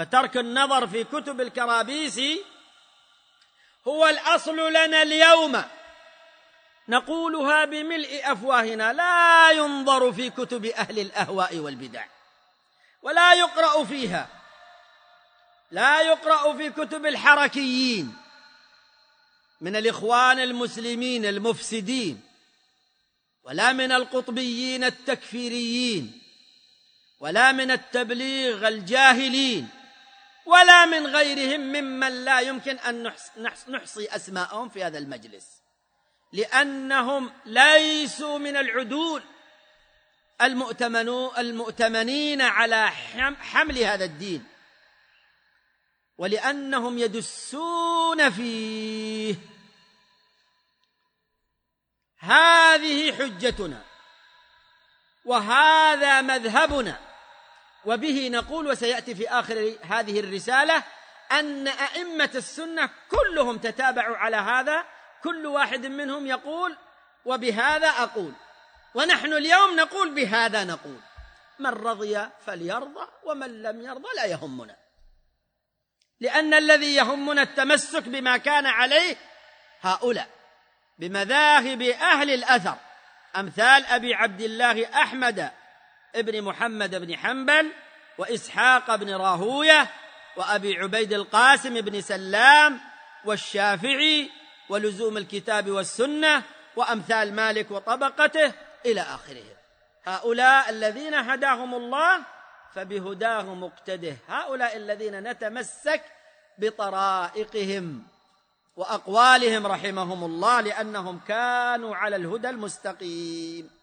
فترك النظر في كتب الكرابيسي هو الأصل لنا اليوم. نقولها بملء أفواهنا. لا ينظر في كتب أهل الأهواء والبدع. ولا يقرأ فيها. لا يقرأ في كتب الحركيين. من الإخوان المسلمين المفسدين. ولا من القطبيين التكفيريين. ولا من التبليغ الجاهلين. ولا من غيرهم ممن لا يمكن أن نحصي أسماءهم في هذا المجلس. لأنهم ليسوا من العدول المؤتمنين على حمل هذا الدين. ولأنهم يدسون فيه. هذه حجتنا. وهذا مذهبنا. وبه نقول وسيأتي في آخر هذه الرسالة أن أئمة السنة كلهم تتابعوا على هذا كل واحد منهم يقول وبهذا أقول. ونحن اليوم نقول بهذا نقول. من رضي فليرضى ومن لم يرضى لا يهمنا. لأن الذي يهمنا التمسك بما كان عليه هؤلاء بمذاهب أهل الأثر. أمثال أبي عبد الله أحمد ابن محمد بن حنبل وإسحاق بن راهوية وأبي عبيد القاسم بن سلام والشافعي ولزوم الكتاب والسنة وأمثال مالك وطبقته إلى آخره. هؤلاء الذين هداهم الله فبهداه مقتده. هؤلاء الذين نتمسك بطرائقهم وأقوالهم رحمهم الله لأنهم كانوا على الهدى المستقيم.